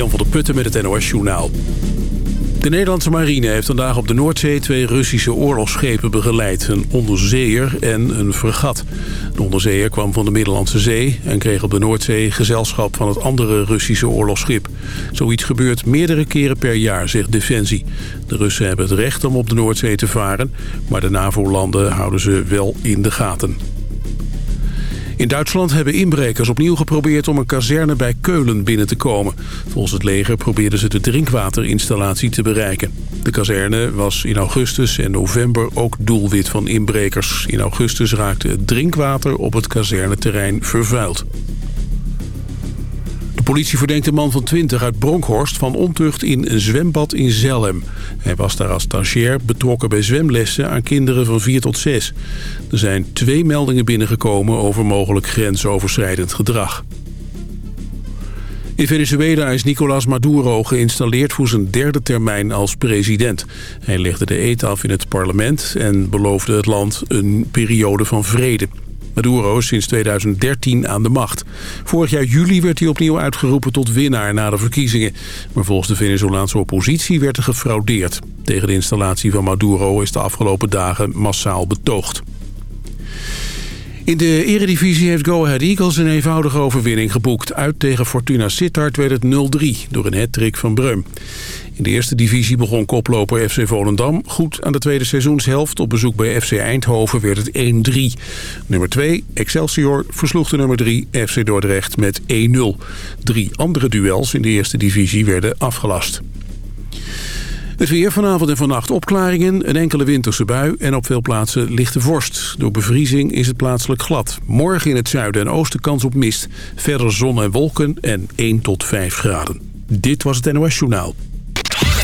Jan van der Putten met het NOS Journaal. De Nederlandse marine heeft vandaag op de Noordzee twee Russische oorlogsschepen begeleid. Een onderzeeër en een fregat. De onderzeeër kwam van de Middellandse Zee en kreeg op de Noordzee gezelschap van het andere Russische oorlogsschip. Zoiets gebeurt meerdere keren per jaar, zegt Defensie. De Russen hebben het recht om op de Noordzee te varen, maar de NAVO-landen houden ze wel in de gaten. In Duitsland hebben inbrekers opnieuw geprobeerd om een kazerne bij Keulen binnen te komen. Volgens het leger probeerden ze de drinkwaterinstallatie te bereiken. De kazerne was in augustus en november ook doelwit van inbrekers. In augustus raakte het drinkwater op het kazerneterrein vervuild. Politie verdenkt een man van 20 uit Bronkhorst van ontucht in een zwembad in Zelhem. Hij was daar als stagiair betrokken bij zwemlessen aan kinderen van 4 tot 6. Er zijn twee meldingen binnengekomen over mogelijk grensoverschrijdend gedrag. In Venezuela is Nicolás Maduro geïnstalleerd voor zijn derde termijn als president. Hij legde de eet af in het parlement en beloofde het land een periode van vrede. Maduro is sinds 2013 aan de macht. Vorig jaar juli werd hij opnieuw uitgeroepen tot winnaar na de verkiezingen. Maar volgens de Venezolaanse oppositie werd er gefraudeerd. Tegen de installatie van Maduro is de afgelopen dagen massaal betoogd. In de eredivisie heeft Go Ahead Eagles een eenvoudige overwinning geboekt. Uit tegen Fortuna Sittard werd het 0-3 door een hat van Breum. In de eerste divisie begon koploper FC Volendam goed aan de tweede seizoenshelft. Op bezoek bij FC Eindhoven werd het 1-3. Nummer 2, Excelsior, versloeg de nummer 3 FC Dordrecht met 1-0. Drie andere duels in de eerste divisie werden afgelast. Het weer vanavond en vannacht opklaringen, een enkele winterse bui en op veel plaatsen lichte vorst. Door bevriezing is het plaatselijk glad. Morgen in het zuiden en oosten kans op mist. Verder zon en wolken en 1 tot 5 graden. Dit was het NOS Journaal.